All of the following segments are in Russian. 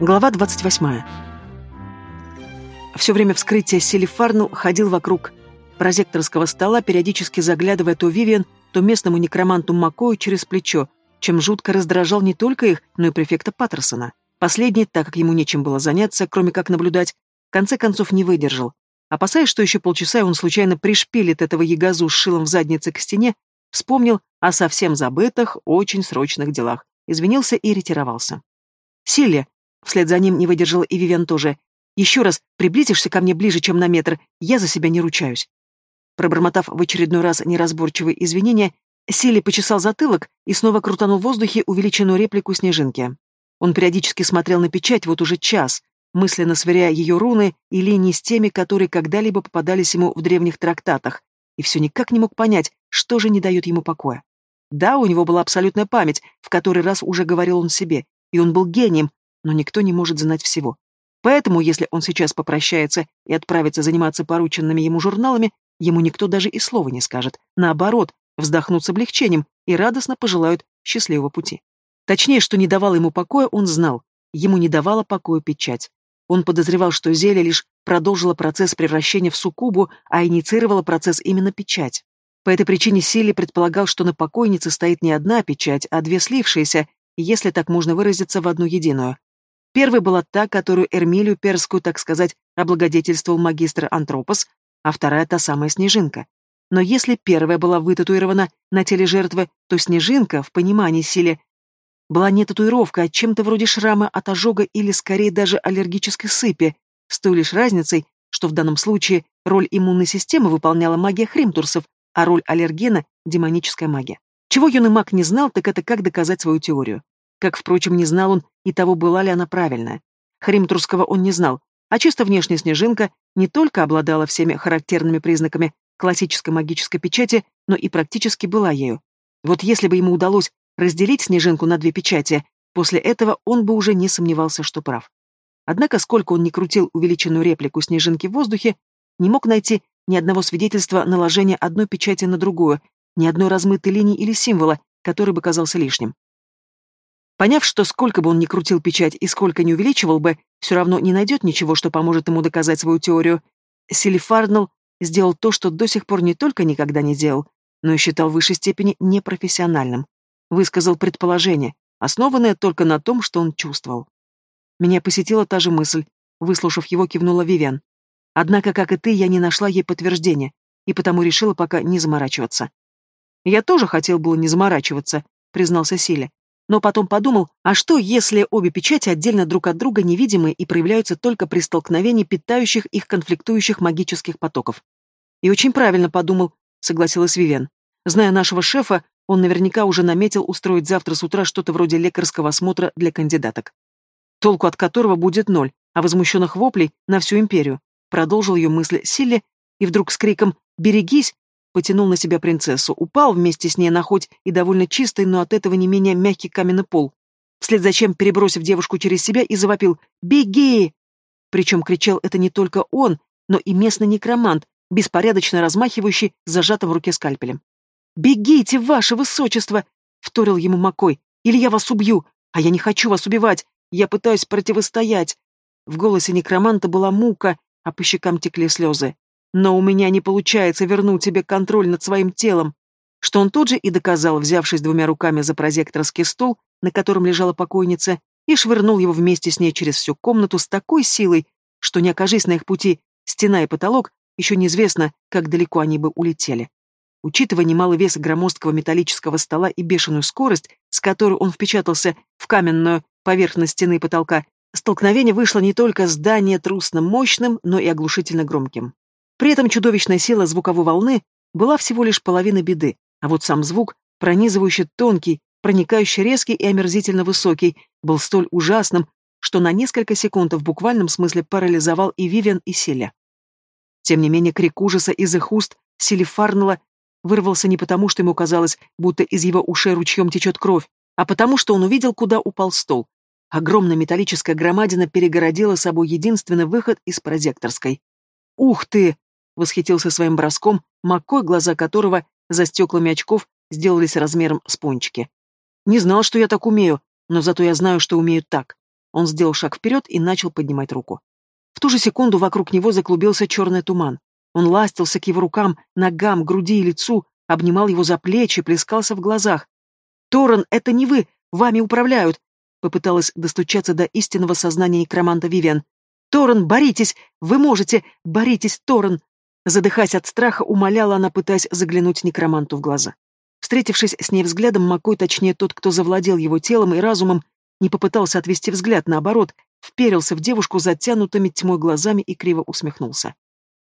Глава 28. Все время вскрытия Сили Фарнелл ходил вокруг прозекторского стола, периодически заглядывая то Вивиан, то местному некроманту Макою через плечо, чем жутко раздражал не только их, но и префекта Паттерсона. Последний, так как ему нечем было заняться, кроме как наблюдать, в конце концов не выдержал. Опасаясь, что еще полчаса он случайно пришпилит этого ягозу с шилом в заднице к стене, вспомнил о совсем забытых, очень срочных делах, извинился и ретировался. «Силия!» — вслед за ним не выдержала и Вивен тоже. «Еще раз приблизишься ко мне ближе, чем на метр, я за себя не ручаюсь». Пробормотав в очередной раз неразборчивые извинения, Силия почесал затылок и снова крутанул в воздухе увеличенную реплику снежинки. Он периодически смотрел на печать вот уже час, мысленно сверяя ее руны и линии с теми, которые когда-либо попадались ему в древних трактатах, и все никак не мог понять, что же не дает ему покоя. Да, у него была абсолютная память, в который раз уже говорил он себе, и он был гением, но никто не может знать всего. Поэтому, если он сейчас попрощается и отправится заниматься порученными ему журналами, ему никто даже и слова не скажет. Наоборот, вздохнут с облегчением и радостно пожелают счастливого пути. Точнее, что не давало ему покоя, он знал. Ему не давала покоя печать. Он подозревал, что зелье лишь продолжило процесс превращения в суккубу, а инициировало процесс именно печать. По этой причине Силли предполагал, что на покойнице стоит не одна печать, а две слившиеся, если так можно выразиться, в одну единую. Первой была та, которую Эрмилию Перскую, так сказать, облагодетельствовал магистр Антропос, а вторая — та самая снежинка. Но если первая была вытатуирована на теле жертвы, то снежинка, в понимании Силе, была не татуировка, а чем-то вроде шрама от ожога или скорее даже аллергической сыпи, с той лишь разницей, что в данном случае роль иммунной системы выполняла магия хримтурсов, а роль аллергена – демоническая магия. Чего юный маг не знал, так это как доказать свою теорию. Как, впрочем, не знал он и того, была ли она правильная. Хримтурского он не знал, а чисто внешняя снежинка не только обладала всеми характерными признаками классической магической печати, но и практически была ею. Вот если бы ему удалось разделить снежинку на две печати, после этого он бы уже не сомневался, что прав. Однако, сколько он ни крутил увеличенную реплику снежинки в воздухе, не мог найти ни одного свидетельства наложения одной печати на другую, ни одной размытой линии или символа, который бы казался лишним. Поняв, что сколько бы он ни крутил печать и сколько не увеличивал бы, все равно не найдет ничего, что поможет ему доказать свою теорию, Силифарнелл сделал то, что до сих пор не только никогда не делал, но и считал в высшей степени непрофессиональным высказал предположение, основанное только на том, что он чувствовал. Меня посетила та же мысль. Выслушав его, кивнула Вивиан. Однако, как и ты, я не нашла ей подтверждения, и потому решила пока не заморачиваться. Я тоже хотел было не заморачиваться, признался Силя. Но потом подумал, а что, если обе печати отдельно друг от друга невидимы и проявляются только при столкновении питающих их конфликтующих магических потоков? И очень правильно подумал, согласилась Вивен. Зная нашего шефа, он наверняка уже наметил устроить завтра с утра что-то вроде лекарского осмотра для кандидаток. Толку от которого будет ноль, а возмущенных воплей на всю империю. Продолжил ее мысль Силли и вдруг с криком «Берегись!» Потянул на себя принцессу, упал вместе с ней на хоть и довольно чистый, но от этого не менее мягкий каменный пол. Вслед за чем, перебросив девушку через себя, и завопил «Беги!». Причем кричал это не только он, но и местный некромант, беспорядочно размахивающий зажатым в руке скальпелем. «Бегите, ваше высочество!» — вторил ему Макой. «Или я вас убью! А я не хочу вас убивать! Я пытаюсь противостоять!» В голосе некроманта была мука, а по щекам текли слезы. «Но у меня не получается вернуть тебе контроль над своим телом!» Что он тут же и доказал, взявшись двумя руками за прозекторский стол, на котором лежала покойница, и швырнул его вместе с ней через всю комнату с такой силой, что, не окажись на их пути стена и потолок, еще неизвестно, как далеко они бы улетели. Учитывая немалый вес громоздкого металлического стола и бешеную скорость, с которой он впечатался в каменную поверхность стены и потолка, столкновение вышло не только здание трусным мощным, но и оглушительно громким. При этом чудовищная сила звуковой волны была всего лишь половина беды, а вот сам звук, пронизывающий тонкий, проникающий резкий и омерзительно высокий, был столь ужасным, что на несколько секунд в буквальном смысле парализовал и Вивиан, и Селя. Тем не менее, крик ужаса из их уст Сили Фарнелла вырвался не потому, что ему казалось, будто из его ушей ручьем течет кровь, а потому, что он увидел, куда упал стол. Огромная металлическая громадина перегородила собой единственный выход из прозекторской. «Ух ты!» — восхитился своим броском, Маккой, глаза которого за стеклами очков сделались размером с пончики. «Не знал, что я так умею, но зато я знаю, что умею так». Он сделал шаг вперед и начал поднимать руку. В ту же секунду вокруг него заклубился черный туман. Он ластился к его рукам, ногам, груди и лицу, обнимал его за плечи, плескался в глазах. «Торрен, это не вы! Вами управляют!» Попыталась достучаться до истинного сознания некроманта Вивиан. «Торрен, боритесь! Вы можете! Боритесь, Торрен!» Задыхаясь от страха, умоляла она, пытаясь заглянуть некроманту в глаза. Встретившись с ней взглядом, Макой, точнее тот, кто завладел его телом и разумом, не попытался отвести взгляд, наоборот, вперился в девушку затянутыми тьмой глазами и криво усмехнулся.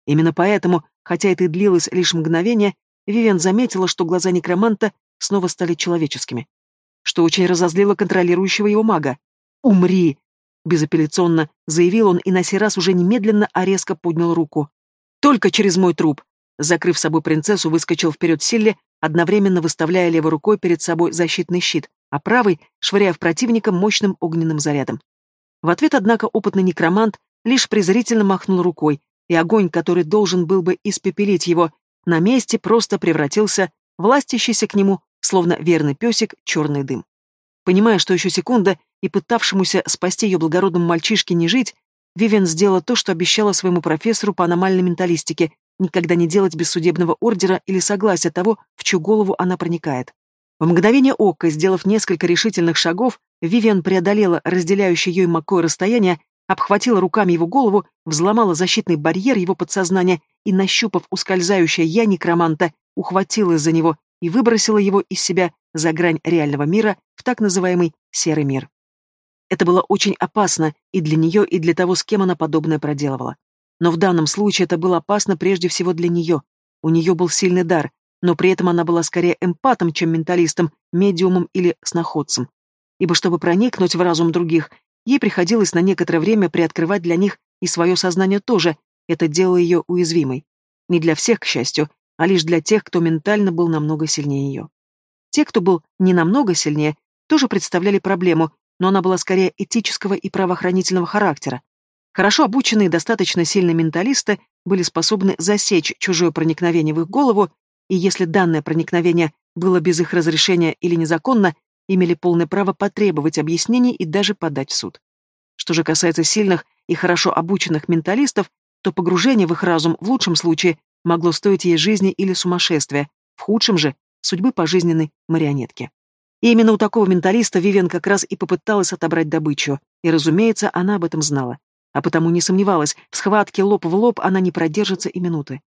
Именно поэтому, хотя это и длилось лишь мгновение, Вивиан заметила, что глаза некроманта снова стали человеческими, что очень разозлило контролирующего его мага. «Умри!» — безапелляционно заявил он и на сей раз уже немедленно, а резко поднял руку. «Только через мой труп!» Закрыв собой принцессу, выскочил вперед Силли, одновременно выставляя левой рукой перед собой защитный щит, а правой швыряя в противника мощным огненным зарядом. В ответ, однако, опытный некромант лишь презрительно махнул рукой, и огонь, который должен был бы испепелить его, на месте просто превратился в ластящийся к нему, словно верный песик, черный дым. Понимая, что еще секунда, и пытавшемуся спасти ее благородному мальчишке не жить, Вивен сделала то, что обещала своему профессору по аномальной менталистике, никогда не делать без судебного ордера или согласия того, в чью голову она проникает. В мгновение ока, сделав несколько решительных шагов, Вивиан преодолела разделяющее ее и Маккой расстояние, обхватила руками его голову, взломала защитный барьер его подсознания и, нащупав ускользающее я некроманта, ухватилась за него и выбросила его из себя за грань реального мира в так называемый серый мир. Это было очень опасно и для нее, и для того, с кем она подобное проделывала. Но в данном случае это было опасно прежде всего для нее. У нее был сильный дар, но при этом она была скорее эмпатом, чем менталистом, медиумом или сноходцем. Ибо чтобы проникнуть в разум других, ей приходилось на некоторое время приоткрывать для них и свое сознание тоже, это делало ее уязвимой. Не для всех, к счастью, а лишь для тех, кто ментально был намного сильнее ее. Те, кто был не намного сильнее, тоже представляли проблему, но она была скорее этического и правоохранительного характера. Хорошо обученные достаточно сильные менталисты были способны засечь чужое проникновение в их голову и если данное проникновение было без их разрешения или незаконно, имели полное право потребовать объяснений и даже подать в суд. Что же касается сильных и хорошо обученных менталистов, то погружение в их разум в лучшем случае могло стоить ей жизни или сумасшествия, в худшем же — судьбы пожизненной марионетки. И именно у такого менталиста Вивиан как раз и попыталась отобрать добычу, и, разумеется, она об этом знала. А потому не сомневалась, в схватке лоб в лоб она не продержится и минуты.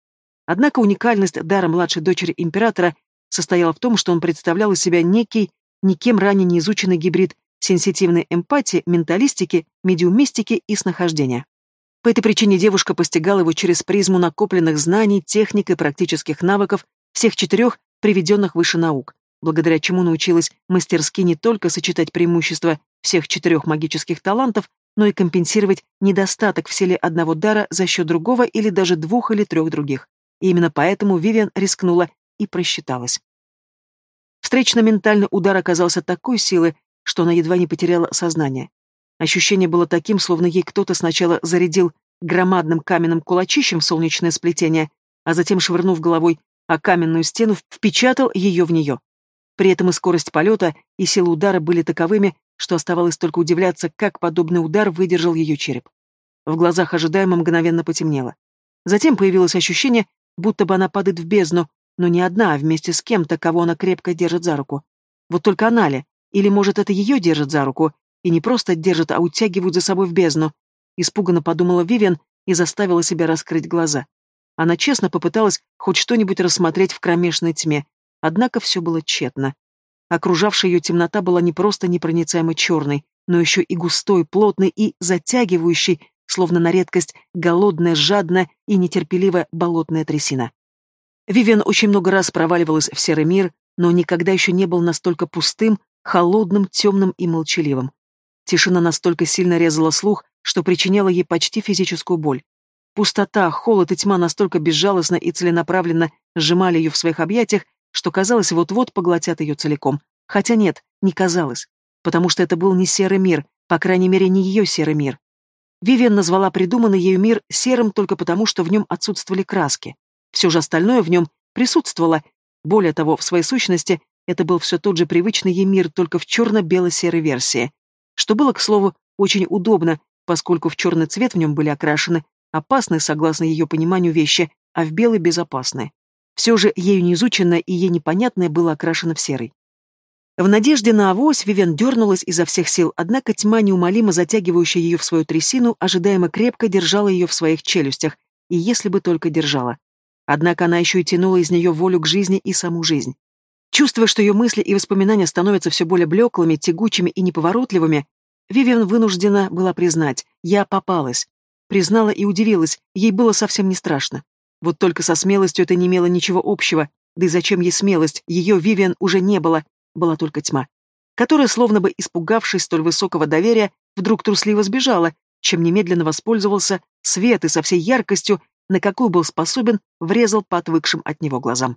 Однако уникальность дара младшей дочери императора состояла в том, что он представлял из себя некий, никем ранее не изученный гибрид сенситивной эмпатии, менталистики, медиумистики и снахождения. По этой причине девушка постигала его через призму накопленных знаний, техник и практических навыков всех четырех приведенных выше наук, благодаря чему научилась мастерски не только сочетать преимущества всех четырех магических талантов, но и компенсировать недостаток в силе одного дара за счет другого или даже двух или трех других и именно поэтому Вивиан рискнула и просчиталась. Встречно-ментальный удар оказался такой силы, что она едва не потеряла сознание. Ощущение было таким, словно ей кто-то сначала зарядил громадным каменным кулачищем в солнечное сплетение, а затем, швырнув головой о каменную стену, впечатал ее в нее. При этом и скорость полета, и сила удара были таковыми, что оставалось только удивляться, как подобный удар выдержал ее череп. В глазах ожидаемо мгновенно потемнело. Затем появилось ощущение, будто бы она падает в бездну, но не одна, а вместе с кем-то, кого она крепко держит за руку. Вот только она ли? Или, может, это ее держит за руку? И не просто держит, а утягивают за собой в бездну. Испуганно подумала Вивиан и заставила себя раскрыть глаза. Она честно попыталась хоть что-нибудь рассмотреть в кромешной тьме, однако все было тщетно. Окружавшая ее темнота была не просто непроницаемо черной, но еще и густой, плотной и затягивающей, словно на редкость голодная, жадная и нетерпеливая болотная трясина. Вивиан очень много раз проваливалась в серый мир, но никогда еще не был настолько пустым, холодным, темным и молчаливым. Тишина настолько сильно резала слух, что причиняла ей почти физическую боль. Пустота, холод и тьма настолько безжалостно и целенаправленно сжимали ее в своих объятиях, что казалось, вот-вот поглотят ее целиком. Хотя нет, не казалось, потому что это был не серый мир, по крайней мере, не ее серый мир. Вивиан назвала придуманный ею мир серым только потому, что в нем отсутствовали краски. Все же остальное в нем присутствовало. Более того, в своей сущности, это был все тот же привычный ей мир, только в черно-бело-серой версии. Что было, к слову, очень удобно, поскольку в черный цвет в нем были окрашены опасные, согласно ее пониманию, вещи, а в белый — безопасные. Все же ею неизученное и ей непонятное было окрашено в серый. В надежде на авось Вивен дернулась изо всех сил, однако тьма, неумолимо затягивающая ее в свою трясину, ожидаемо крепко держала ее в своих челюстях, и если бы только держала. Однако она еще и тянула из нее волю к жизни и саму жизнь. Чувствуя, что ее мысли и воспоминания становятся все более блеклыми, тягучими и неповоротливыми, Вивиан вынуждена была признать, я попалась. Признала и удивилась, ей было совсем не страшно. Вот только со смелостью это не имело ничего общего, да и зачем ей смелость, ее Вивиан уже не было, была только тьма, которая, словно бы испугавшись столь высокого доверия, вдруг трусливо сбежала, чем немедленно воспользовался свет и со всей яркостью, на какую был способен, врезал по отвыкшим от него глазам.